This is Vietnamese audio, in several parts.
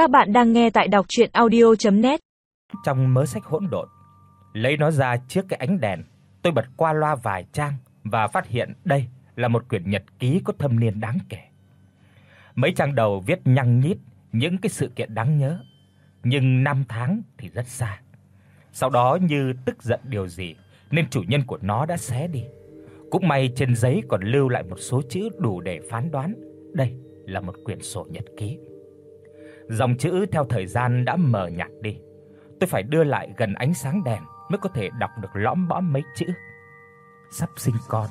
Các bạn đang nghe tại đọc audio net Trong mớ sách hỗn độn, lấy nó ra trước cái ánh đèn, tôi bật qua loa vài trang và phát hiện đây là một quyển nhật ký có thâm niên đáng kể. Mấy trang đầu viết nhăng nhít những cái sự kiện đáng nhớ, nhưng năm tháng thì rất xa. Sau đó như tức giận điều gì nên chủ nhân của nó đã xé đi. Cũng may trên giấy còn lưu lại một số chữ đủ để phán đoán đây là một quyển sổ nhật ký. Dòng chữ theo thời gian đã mờ nhạt đi. Tôi phải đưa lại gần ánh sáng đèn mới có thể đọc được lõm bõm mấy chữ. Sắp sinh con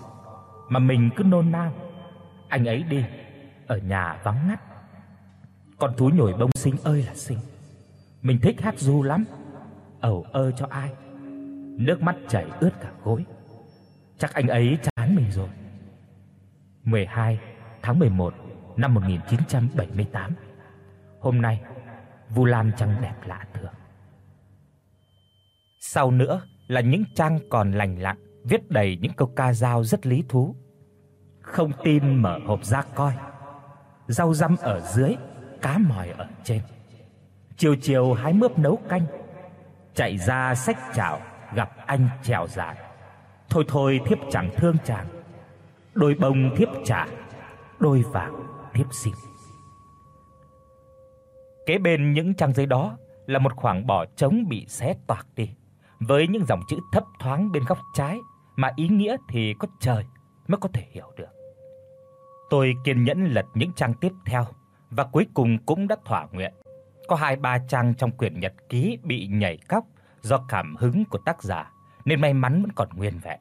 mà mình cứ nôn nao. Anh ấy đi, ở nhà vắng ngắt. Con thú nhồi bông sinh ơi là sinh. Mình thích hát ru lắm. Ầu ơ cho ai. Nước mắt chảy ướt cả gối. Chắc anh ấy chán mình rồi. 12 tháng 11 năm 1978. Hôm nay, Vu Lan chẳng đẹp lạ thường. Sau nữa là những trang còn lành lặn, viết đầy những câu ca dao rất lý thú. Không tin mở hộp ra coi. Rau răm ở dưới, cá mòi ở trên. Chiều chiều hái mướp nấu canh. Chạy ra sách chảo gặp anh trèo dài. Thôi thôi thiếp chẳng thương chàng. Đôi bông thiếp trả, đôi vàng thiếp xin. Kế bên những trang giấy đó là một khoảng bỏ trống bị xé toạc đi, với những dòng chữ thấp thoáng bên góc trái mà ý nghĩa thì có trời mới có thể hiểu được. Tôi kiên nhẫn lật những trang tiếp theo và cuối cùng cũng đã thỏa nguyện. Có hai ba trang trong quyển nhật ký bị nhảy cóc do cảm hứng của tác giả nên may mắn vẫn còn nguyên vẹn.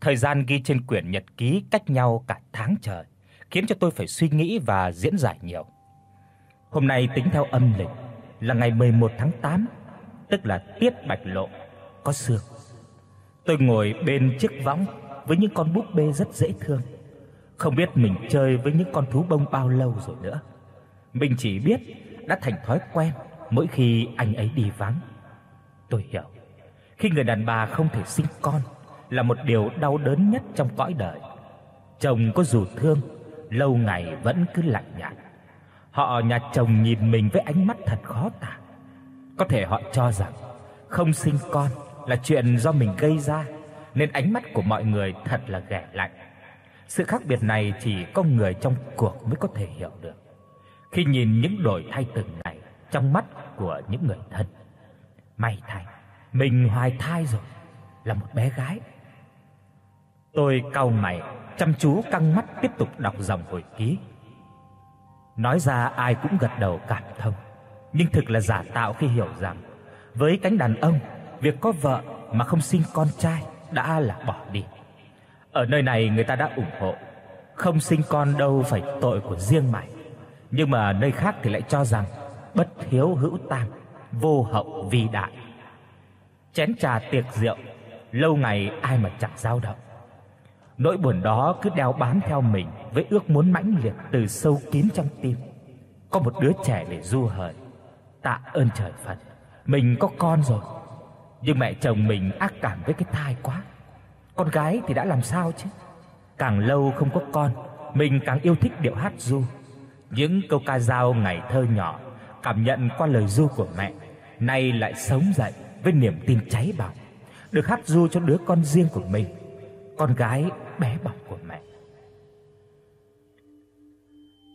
Thời gian ghi trên quyển nhật ký cách nhau cả tháng trời, khiến cho tôi phải suy nghĩ và diễn giải nhiều. Hôm nay tính theo âm lịch là ngày 11 tháng 8, tức là tiết bạch lộ, có sương. Tôi ngồi bên chiếc võng với những con búp bê rất dễ thương. Không biết mình chơi với những con thú bông bao lâu rồi nữa. Mình chỉ biết đã thành thói quen mỗi khi anh ấy đi vắng. Tôi hiểu, khi người đàn bà không thể sinh con là một điều đau đớn nhất trong cõi đời. Chồng có dù thương, lâu ngày vẫn cứ lạnh nhạt. Họ nhà chồng nhìn mình với ánh mắt thật khó tả. Có thể họ cho rằng không sinh con là chuyện do mình gây ra, nên ánh mắt của mọi người thật là ghẻ lạnh. Sự khác biệt này chỉ có người trong cuộc mới có thể hiểu được. Khi nhìn những đổi thay từng ngày trong mắt của những người thân. May thay, mình hoài thai rồi, là một bé gái. Tôi cau mày, chăm chú căng mắt tiếp tục đọc dòng hồi ký. Nói ra ai cũng gật đầu cảm thông, nhưng thực là giả tạo khi hiểu rằng với cánh đàn ông, việc có vợ mà không sinh con trai đã là bỏ đi. Ở nơi này người ta đã ủng hộ, không sinh con đâu phải tội của riêng mày. Nhưng mà nơi khác thì lại cho rằng bất hiếu hữu tam, vô hậu vi đại. Chén trà tiệc rượu, lâu ngày ai mà chẳng dao động. Nỗi buồn đó cứ đeo bám theo mình với ước muốn mãnh liệt từ sâu kín trong tim. Có một đứa trẻ để du hời. Tạ ơn trời Phật, mình có con rồi. Nhưng mẹ chồng mình ác cảm với cái thai quá. Con gái thì đã làm sao chứ? Càng lâu không có con, mình càng yêu thích điệu hát du. Những câu ca dao ngày thơ nhỏ, cảm nhận qua lời du của mẹ, nay lại sống dậy với niềm tin cháy bỏng, được hát du cho đứa con riêng của mình, con gái bé bỏng của mẹ.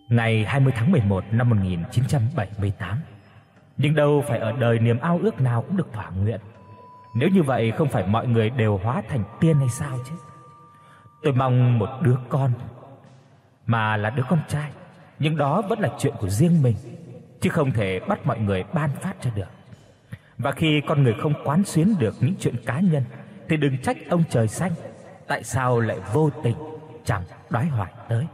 Ngày 20 tháng 11 năm 1978. Nhưng đâu phải ở đời niềm ao ước nào cũng được thỏa nguyện. Nếu như vậy không phải mọi người đều hóa thành tiên hay sao chứ? Tôi mong một đứa con mà là đứa con trai, nhưng đó vẫn là chuyện của riêng mình, chứ không thể bắt mọi người ban phát cho được. Và khi con người không quán xuyến được những chuyện cá nhân thì đừng trách ông trời xanh tại sao lại vô tình chẳng đoái hoài tới.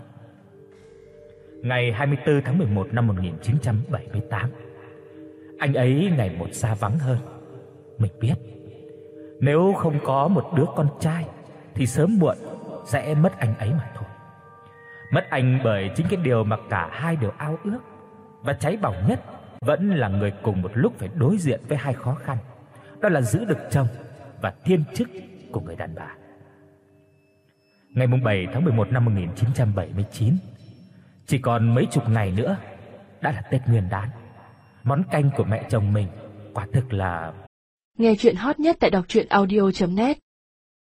Ngày 24 tháng 11 năm 1978. Anh ấy ngày một xa vắng hơn. Mình biết, nếu không có một đứa con trai thì sớm muộn sẽ mất anh ấy mà thôi. Mất anh bởi chính cái điều mà cả hai đều ao ước và cháy bỏng nhất vẫn là người cùng một lúc phải đối diện với hai khó khăn, đó là giữ được chồng và thiên chức của người đàn bà. Ngày 7 tháng 11 năm 1979, chỉ còn mấy chục ngày nữa đã là Tết Nguyên đán. món canh của mẹ chồng mình quả thực là Nghe truyện hot nhất tại doctruyenaudio.net